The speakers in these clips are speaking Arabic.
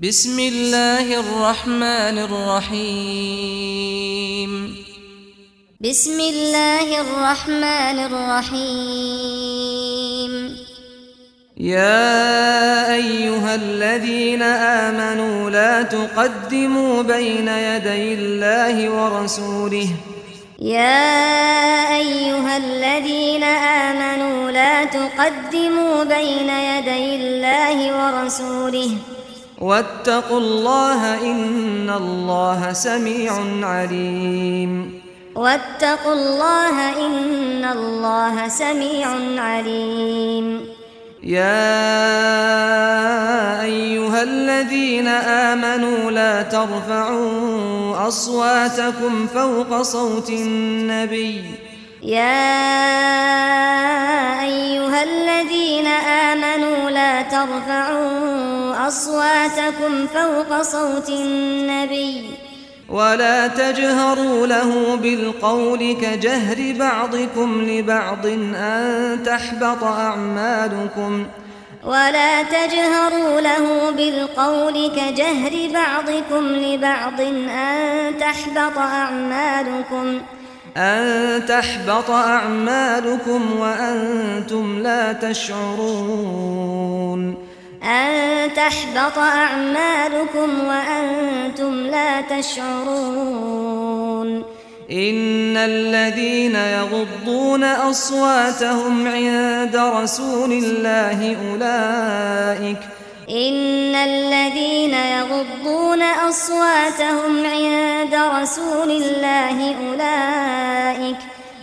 بسم الله الرحمن الرحيم بسم الله الرحمن الرحيم يا ايها الذين آمنوا لا تقدموا بين يدي الله ورسوله يا ايها الذين آمنوا لا تقدموا بين يدي الله ورسوله واتقوا الله إن الله سميع عليم. واتقوا الله إن الله سميع عليم. يا أيها الذين آمنوا لا ترفعوا أصواتكم فوق صوت النبي يا أيها الذين آمنوا لا ترفعوا أصواتكم فوق صوت النبي ولا تجهروا له بالقول كجهر بعضكم لبعض أن تحبط أعمالكم. ولا تجهروا له بالقول كجهر بعضكم لبعض أن تحبط أعمالكم. أن تحبط أعمالكم وأنتم لا تشعرون أن تحبط أعمالكم وأنتم لا تشعرون إن الذين يغضون أصواتهم عند رسول الله أولئك ان الذين يغضون اصواتهم عند رسول الله اولئك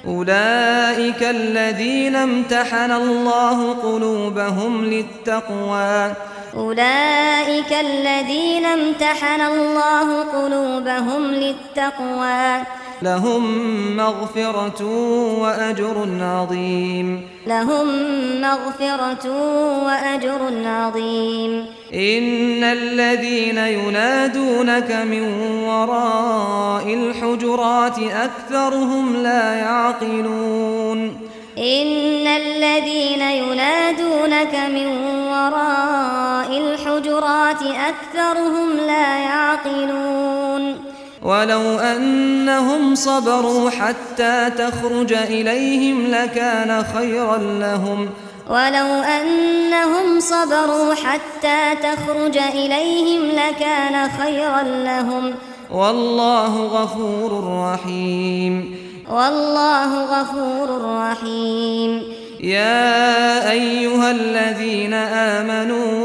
اولئك الذين امتحن الله قلوبهم للتقوى. اولئك الذين امتحن الله قلوبهم للتقوى. لهم مغفرة وأجر عظيم. لهم مغفرة وأجر عظيم. إن الذين ينادونك من وراء الحجرات أكثرهم لا يعقلون. إن الذين ينادونك من وراء الحجرات أكثرهم لا يعقلون. ولو أنهم صبروا حتى تخرج إليهم لكان خيرا لهم. ولو أنهم صبروا حتى تخرج إليهم لكان خيرا لهم. والله غفور رحيم. والله غفور رحيم. يا أيها الذين آمنوا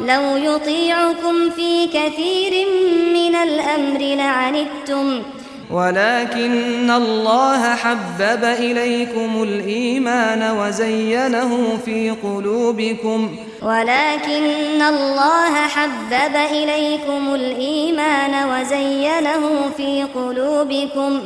لو يطيعكم في كثير من الأمر لعنتم. ولكن الله حبب إليكم الإيمان وزينه في قلوبكم. ولكن الله حبب إليكم الإيمان وزينه في قلوبكم.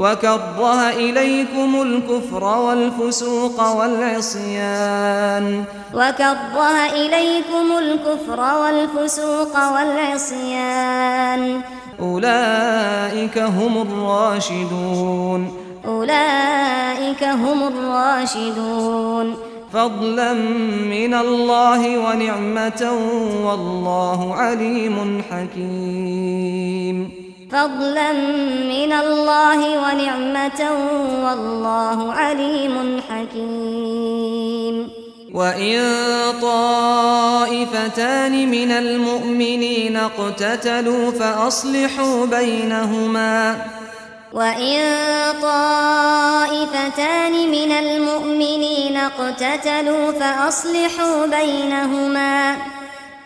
وكره إليكم الكفر والفسوق والعصيان وكره إليكم الكفر والفسوق والعصيان أولئك هم الراشدون أولئك هم الراشدون فضلا من الله ونعمة والله عليم حكيم فضلا من الله ونعمة والله عليم حكيم. وَإِن طَائِفَتَانِ مِنَ الْمُؤْمِنِينَ اقْتَتَلُوا فَأَصْلِحُوا بَيْنَهُمَا. وَإِن طَائِفَتَانِ مِنَ الْمُؤْمِنِينَ اقْتَتَلُوا فَأَصْلِحُوا بَيْنَهُمَا.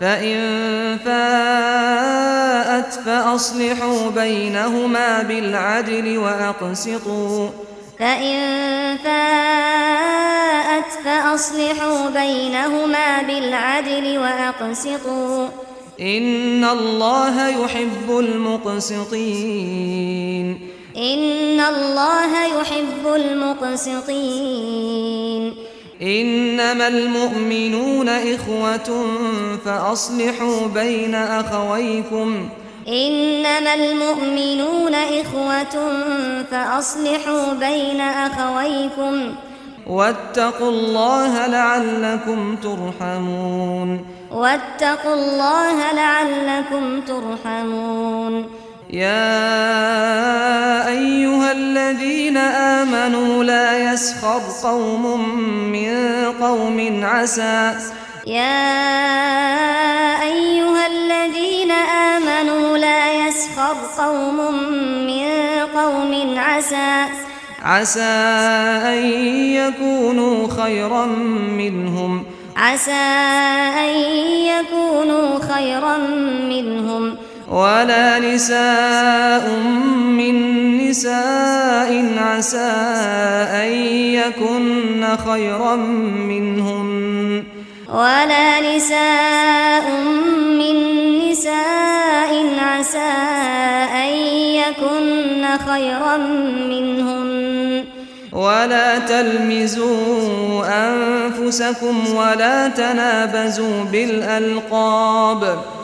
فإن فاءت فأصلحوا بينهما بالعدل وأقسطوا فإن فاءت فأصلحوا بينهما بالعدل وأقسطوا إن الله يحب المقسطين إن الله يحب المقسطين إنما المؤمنون إخوة فأصلحوا بين أخويكم. إنما المؤمنون إخوة فأصلحوا بين أخويكم. واتقوا الله لعلكم ترحمون. واتقوا الله لعلكم ترحمون. يا أيها الذين آمنوا لا يسخر قوم من قوم عسى. يا أيها الذين آمنوا لا يسخر قوم من قوم عسى. عسى أن يكونوا خيرا منهم. عسى أن يكونوا خيرا منهم. ولا نساء من نساء عسى أن يكن خيرا منهن. ولا نساء من نساء عسى أن يكن خيرا منهن. ولا تلمزوا أنفسكم ولا تنابزوا بالألقاب. ولا تلمزوا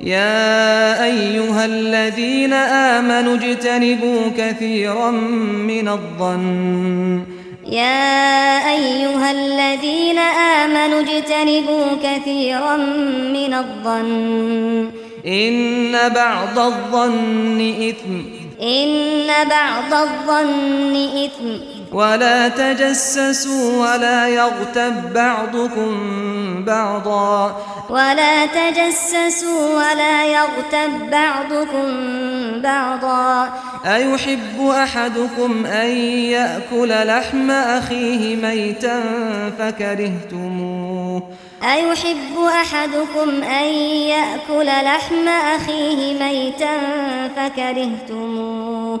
يا أيها الذين آمنوا اجتنبوا كثيرا من الظن. يا أيها الذين آمنوا اجتنبوا كثيرا من الظن. إن بعض الظن إثم. إن بعض الظن إثم. ولا تجسسوا ولا يغتب بعضكم بعضا. ولا تجسسوا ولا يغتب بعضكم بعضا. أيحب أحدكم أن يأكل لحم أخيه ميتا فكرهتموه؟ أيحب أحدكم أن يأكل لحم أخيه ميتا فكرهتموه؟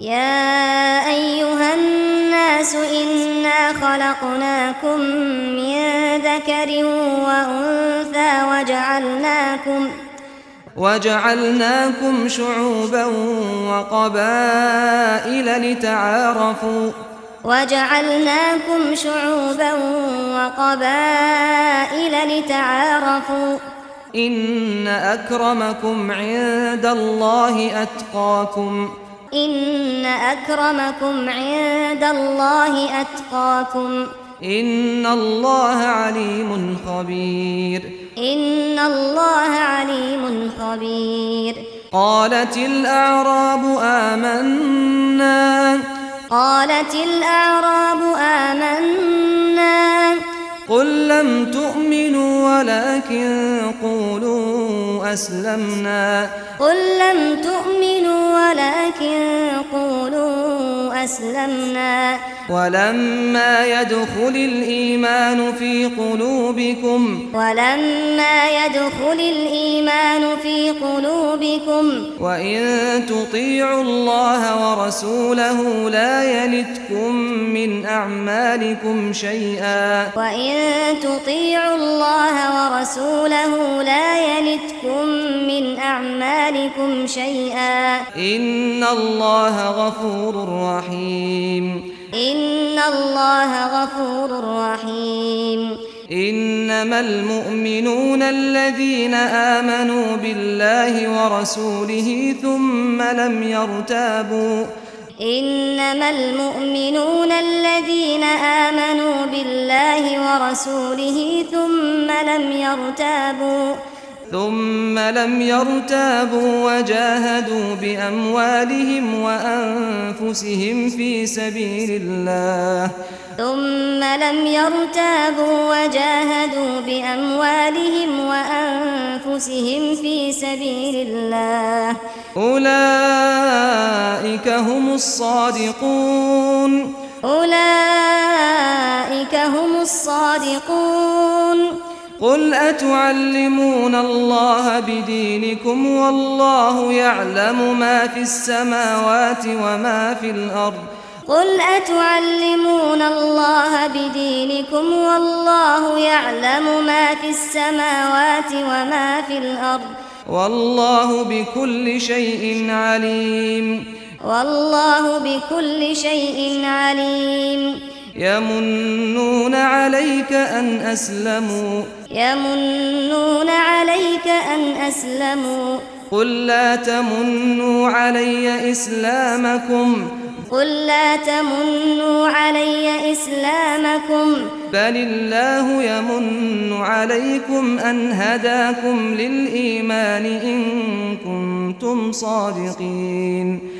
يا أيها الناس إنا خلقناكم من ذكر وأنثى وجعلناكم وجعلناكم شعوبا وقبائل لتعارفوا وجعلناكم شعوبا وقبائل لتعارفوا إن أكرمكم عند الله أتقاكم ان اكرمكم عند الله اتقاكم ان الله عليم خبير ان الله عليم خبير قالت الاعراب آمنا قالت الاعراب آمنا قل لم تؤمنوا ولكن قولوا أسلمنا. قل لم تؤمنوا ولكن قولوا أسلمنا. ولما يدخل الإيمان في قلوبكم. ولما يدخل الإيمان في قلوبكم. وإن تطيعوا الله ورسوله لا يلتكم من أعمالكم شيئا. وإن تطيعوا الله ورسوله لا يلتكم من أعمالكم شيئا إن الله غفور رحيم إن الله غفور رحيم انما المؤمنون الذين امنوا بالله ورسوله ثم لم يرتابوا انما المؤمنون الذين امنوا بالله ورسوله ثم لم يرتابوا ثم لم يرتابوا وجاهدوا بأموالهم وأنفسهم في سبيل الله. ثم لم يرتابوا وجاهدوا بأموالهم وأنفسهم في سبيل الله. أولئك هم الصادقون. أولئك هم الصادقون. قل أتعلمون الله بدينكم والله يعلم ما في السماوات وما في الأرض. قل أتعلمون الله بدينكم والله يعلم ما في السماوات وما في الأرض. والله بكل شيء عليم. والله بكل شيء عليم. يمنون عليك أن أسلموا. يمنون عليك أن أسلموا. قل لا تمنوا علي إسلامكم. قل لا تمنوا علي إسلامكم. بل الله يمن عليكم أن هداكم للإيمان إن كنتم صادقين.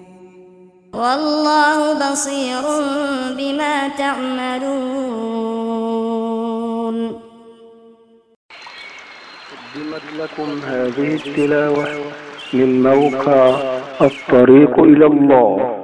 والله بصير بما تعملون. قدمت لكم هذه التلاوة من موقع الطريق إلى الله.